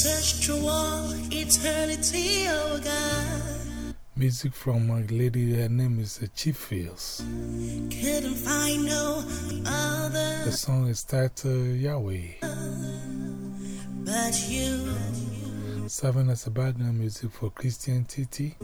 searched through all eternity, oh God. Music from my lady, her name is Chief Fields. Couldn't find no other The song is titled Yahweh. but you. Serving as a background music for Christian TT.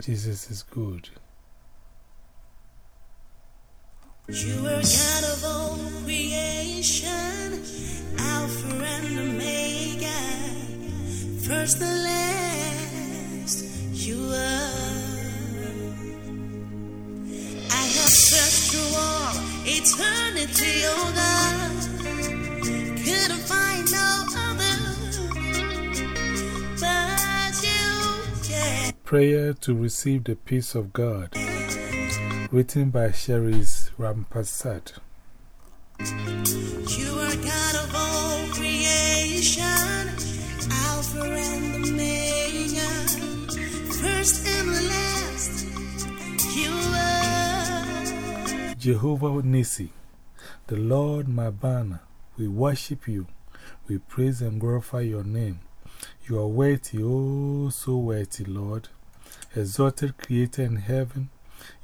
Jesus is good. You were God of all creation, Alpha and Omega, first and last. You are. I have searched through all eternity, oh God, couldn't find no other but you. Yeah. Prayer to receive the peace of God. Written by Cherise Rampersad. You are God of all creation, Alpha and Omega, first and last. You are. Jehovah Nissi, the Lord my banner, we worship you. We praise and glorify your name. You are worthy, oh, so worthy, Lord. Exalted Creator in heaven,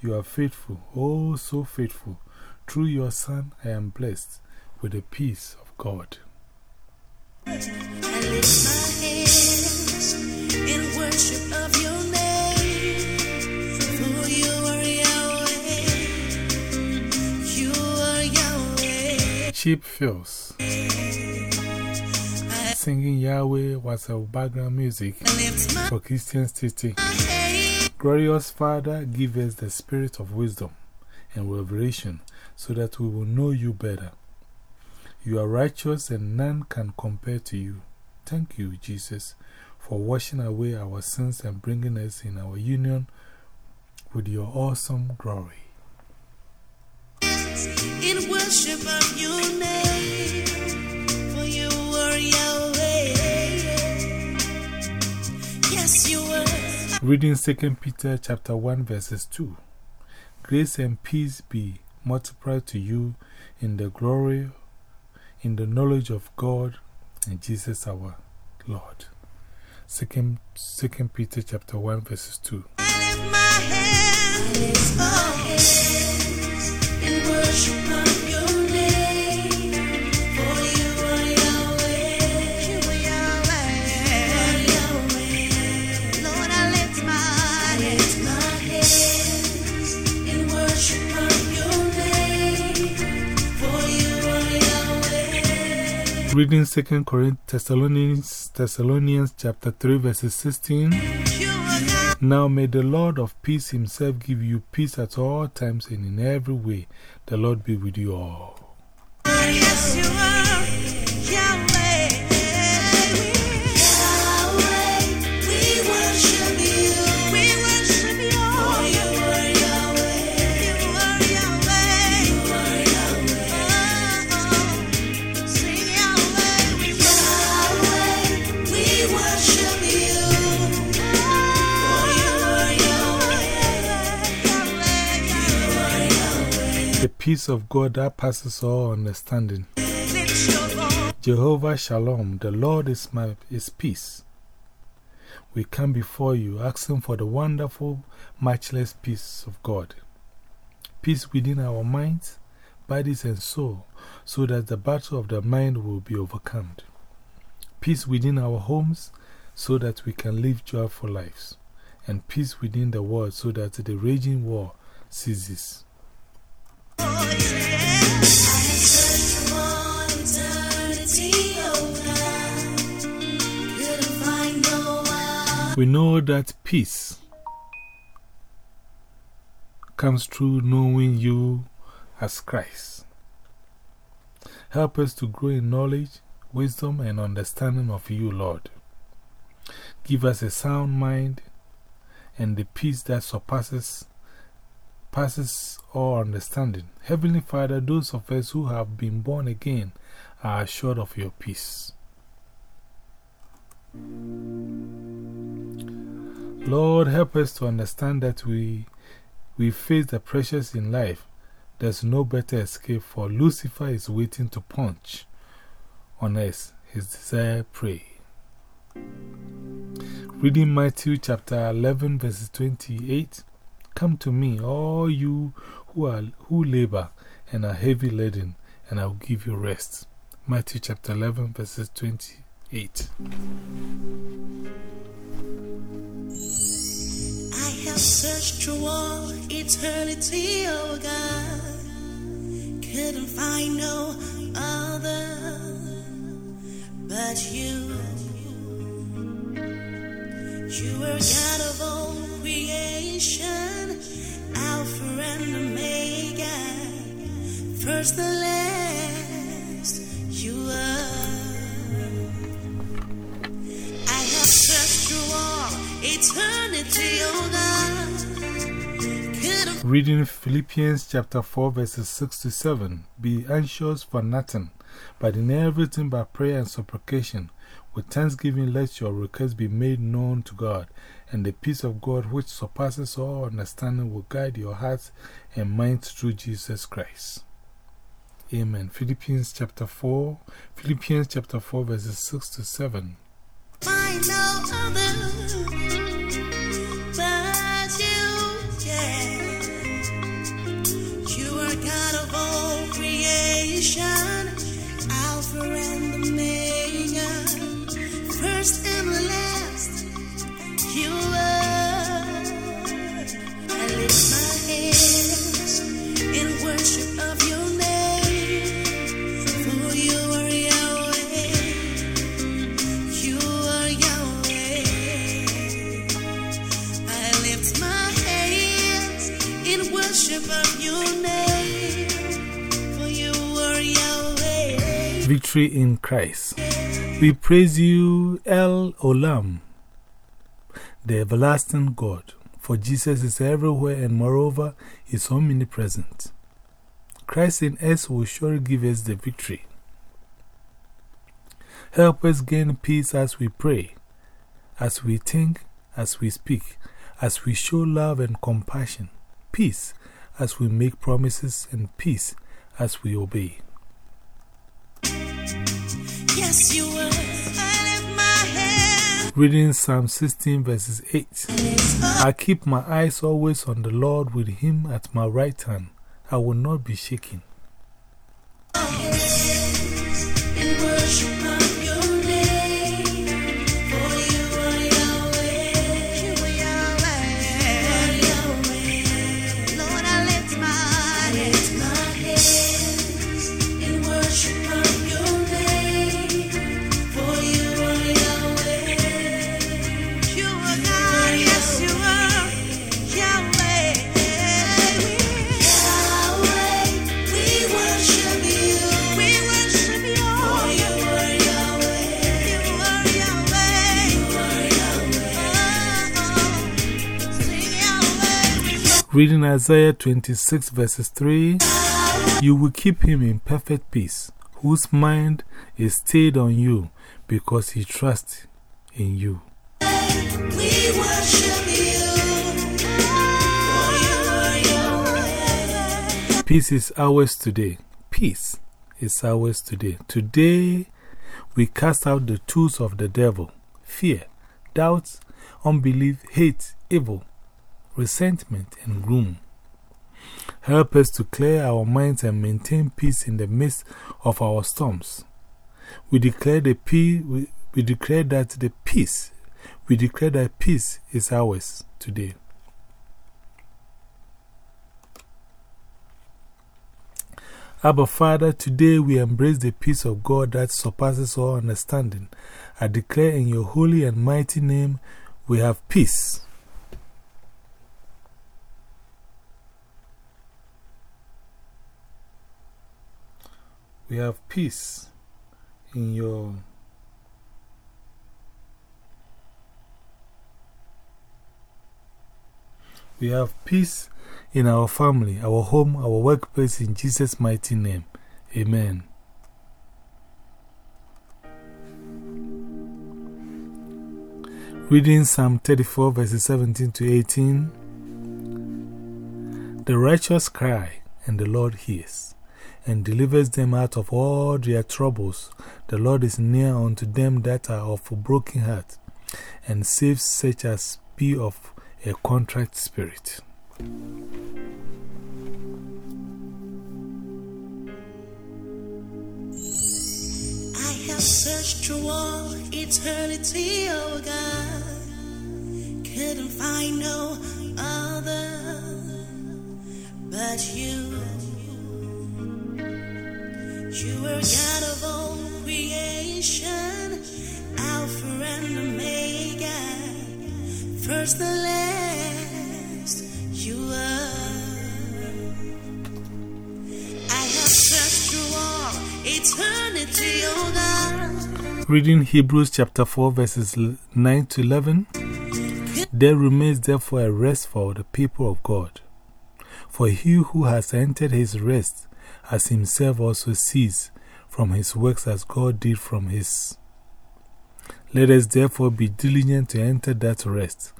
you are faithful, oh, so faithful. Through your Son, I am blessed with the peace of God. Cheap Fills. Singing Yahweh was our background music for Christian City. Glorious Father, give us the spirit of wisdom and revelation so that we will know you better. You are righteous and none can compare to you. Thank you, Jesus, for washing away our sins and bringing us in our union with your awesome glory. in worship of your name. Reading 2 Peter chapter 1 verses 2. Grace and peace be multiplied to you in the glory, in the knowledge of God and Jesus our Lord. 2, 2 Peter chapter 1 verses 2. Reading 2 Corinthians, Thessalonians, Thessalonians chapter 3 verses 16. You are God. Now may the Lord of peace himself give you peace at all times and in every way. The Lord be with you all. Yes, you peace of God that passes all understanding. Jehovah Shalom, the Lord is, my, is peace. We come before you asking for the wonderful, matchless peace of God. Peace within our minds, bodies, and soul, so that the battle of the mind will be overcome. Peace within our homes, so that we can live joyful lives. And peace within the world, so that the raging war ceases. We know that peace comes through knowing you as Christ. Help us to grow in knowledge, wisdom, and understanding of you, Lord. Give us a sound mind and the peace that surpasses passes all understanding. Heavenly Father, those of us who have been born again are assured of your peace. Lord, help us to understand that we, we face the pressures in life. There's no better escape, for Lucifer is waiting to punch on us his desire, pray. Reading Matthew chapter 11, verses 28 Come to me, all you who, are, who labor and are heavy laden, and I will give you rest. Matthew chapter 11, verses 28. I have searched through all eternity, oh God. Couldn't find no other but you. You are God of all creation, first and last. You are. I have searched through all eternity, oh. Reading Philippians chapter 4, verses 6 to 7. Be anxious for nothing, but in everything by prayer and supplication. With thanksgiving, let your requests be made known to God, and the peace of God, which surpasses all understanding, will guide your hearts and minds through Jesus Christ. Amen. Philippians chapter 4, Philippians chapter 4, verses 6 to 7. find no Victory in Christ. We praise you, El Olam, the everlasting God, for Jesus is everywhere and moreover is omnipresent. Christ in us will surely give us the victory. Help us gain peace as we pray, as we think, as we speak, as we show love and compassion. Peace as we make promises, and peace as we obey. Reading Psalm 16, verses 8. I keep my eyes always on the Lord with Him at my right hand. I will not be shaken. Reading Isaiah 26, verses 3. You will keep him in perfect peace, whose mind is stayed on you because he trusts in you. We worship you. For you are Yahweh. Peace is ours today. Peace is ours today. Today, we cast out the tools of the devil fear, doubts, unbelief, hate, evil, resentment, and gloom. Help us to clear our minds and maintain peace in the midst of our storms. We declare, the peace, we, we declare that the peace, we declare that peace is ours today. Abba Father, today we embrace the peace of God that surpasses all understanding. I declare in your holy and mighty name we have peace. We have peace in your. We have peace in our family, our home, our workplace, in Jesus' mighty name. Amen. Reading Psalm 34, verses 17 to 18. The righteous cry, and the Lord hears, and delivers them out of all their troubles. The Lord is near unto them that are of a broken heart, and saves such as be of a contrite spirit. I have searched through all eternity, God. Couldn't find no other but you. You are God of all creation, Alpha and Omega, first and last. You are. I have searched through all eternity, God. Reading Hebrews chapter 4, verses 9 to 11. There remains therefore a rest for the people of God. For he who has entered his rest has himself also sees from his works as God did from his. Let us therefore be diligent to enter that rest,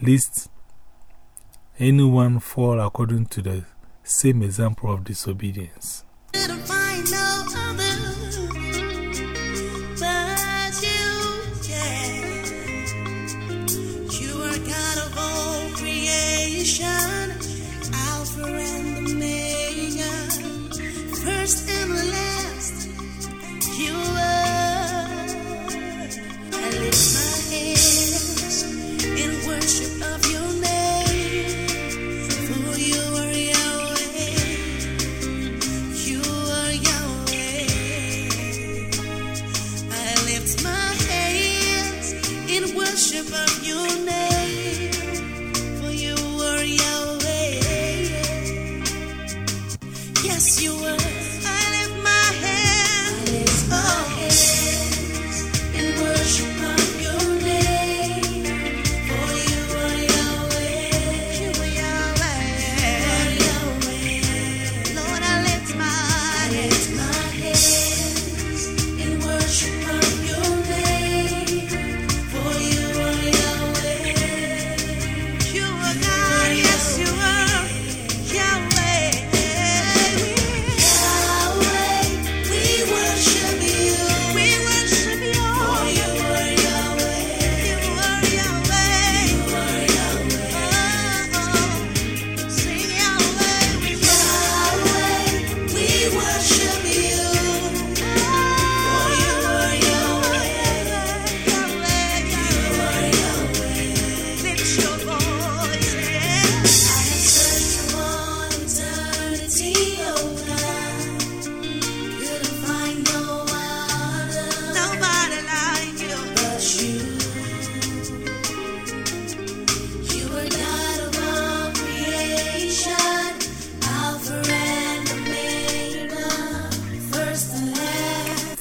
lest anyone fall according to the same example of disobedience. First and last.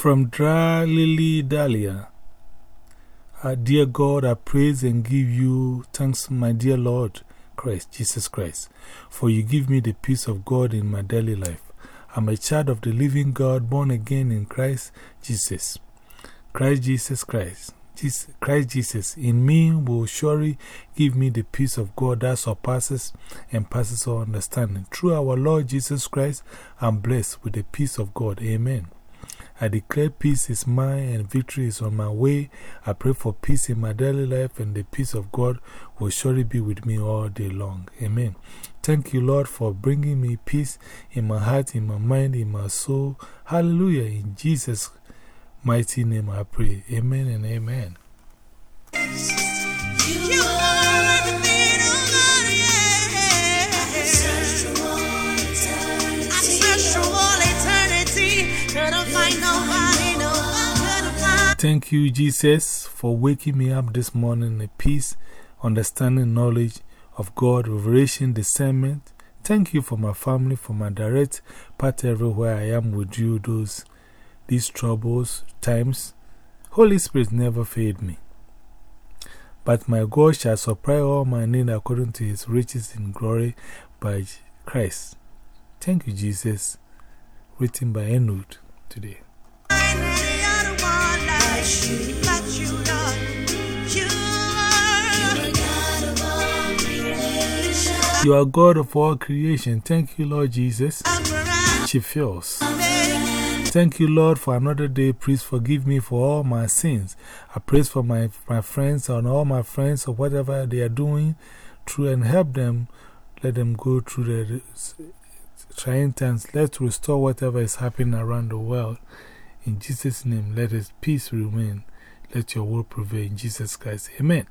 From Dry Lily Dahlia. Our dear God, I praise and give you thanks, my dear Lord Christ, Jesus Christ, for you give me the peace of God in my daily life. I'm a child of the living God, born again in Christ Jesus. Christ Jesus Christ. Christ Jesus in me will surely give me the peace of God that surpasses and passes all understanding. Through our Lord Jesus Christ, I'm blessed with the peace of God. Amen. I declare peace is mine and victory is on my way. I pray for peace in my daily life, and the peace of God will surely be with me all day long. Amen. Thank you, Lord, for bringing me peace in my heart, in my mind, in my soul. Hallelujah. In Jesus' mighty name I pray. Amen and amen. Thank you, Jesus, for waking me up this morning in peace, understanding, knowledge of God, revelation, discernment. Thank you for my family, for my direct path everywhere I am with you, those, these troubles, times. Holy Spirit never failed me. But my God shall supply all my need according to his riches in glory by Christ. Thank you, Jesus. Written by Enod today. You are God of all creation. Thank you, Lord Jesus. She feels. Thank you, Lord, for another day. Please forgive me for all my sins. I pray for my, my friends and all my friends or whatever they are doing through and help them. Let them go through the trying times. Let's restore whatever is happening around the world. In Jesus' name, let his peace remain. Let your will prevail in Jesus Christ. Amen.